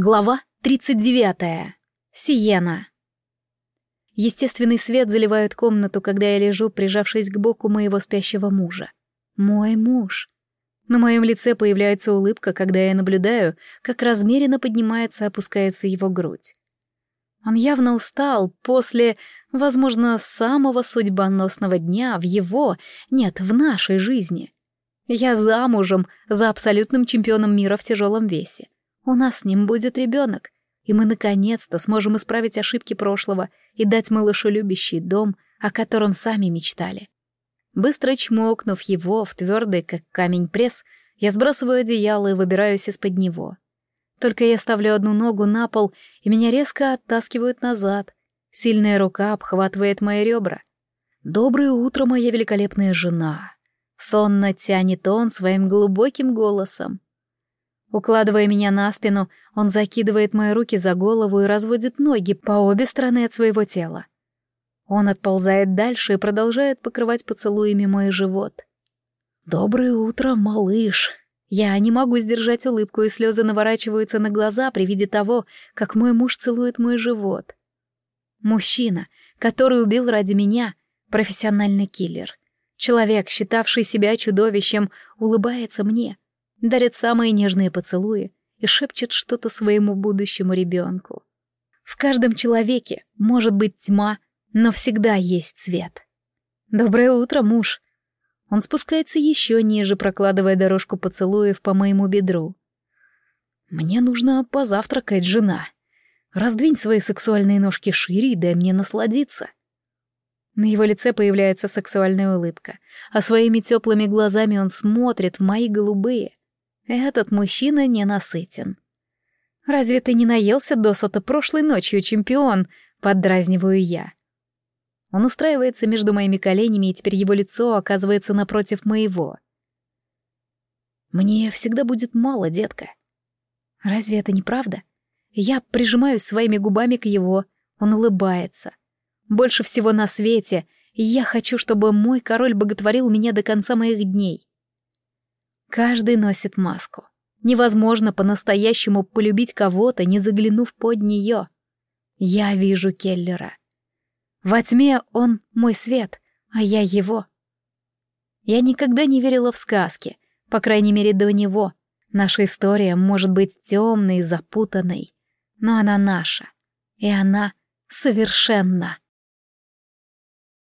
Глава 39. Сиена. Естественный свет заливает комнату, когда я лежу, прижавшись к боку моего спящего мужа. Мой муж. На моем лице появляется улыбка, когда я наблюдаю, как размеренно поднимается и опускается его грудь. Он явно устал после, возможно, самого судьбоносного дня в его, нет, в нашей жизни. Я замужем за абсолютным чемпионом мира в тяжелом весе. У нас с ним будет ребенок, и мы наконец-то сможем исправить ошибки прошлого и дать малышу любящий дом, о котором сами мечтали. Быстро чмокнув его в твердый, как камень пресс, я сбрасываю одеяло и выбираюсь из-под него. Только я ставлю одну ногу на пол, и меня резко оттаскивают назад. Сильная рука обхватывает мои ребра. «Доброе утро, моя великолепная жена!» Сонно тянет он своим глубоким голосом. Укладывая меня на спину, он закидывает мои руки за голову и разводит ноги по обе стороны от своего тела. Он отползает дальше и продолжает покрывать поцелуями мой живот. «Доброе утро, малыш!» Я не могу сдержать улыбку, и слезы наворачиваются на глаза при виде того, как мой муж целует мой живот. Мужчина, который убил ради меня, профессиональный киллер. Человек, считавший себя чудовищем, улыбается мне — дарит самые нежные поцелуи и шепчет что-то своему будущему ребенку. В каждом человеке может быть тьма, но всегда есть свет. «Доброе утро, муж!» Он спускается еще ниже, прокладывая дорожку поцелуев по моему бедру. «Мне нужно позавтракать, жена. Раздвинь свои сексуальные ножки шире и дай мне насладиться». На его лице появляется сексуальная улыбка, а своими теплыми глазами он смотрит в мои голубые. Этот мужчина ненасытен. «Разве ты не наелся досыта прошлой ночью, чемпион?» — поддразниваю я. Он устраивается между моими коленями, и теперь его лицо оказывается напротив моего. «Мне всегда будет мало, детка». «Разве это не правда?» Я прижимаюсь своими губами к его, он улыбается. Больше всего на свете, я хочу, чтобы мой король боготворил меня до конца моих дней. Каждый носит маску. Невозможно по-настоящему полюбить кого-то, не заглянув под нее. Я вижу Келлера. Во тьме он мой свет, а я его. Я никогда не верила в сказки, по крайней мере до него. Наша история может быть темной и запутанной, но она наша, и она совершенна.